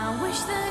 I wish that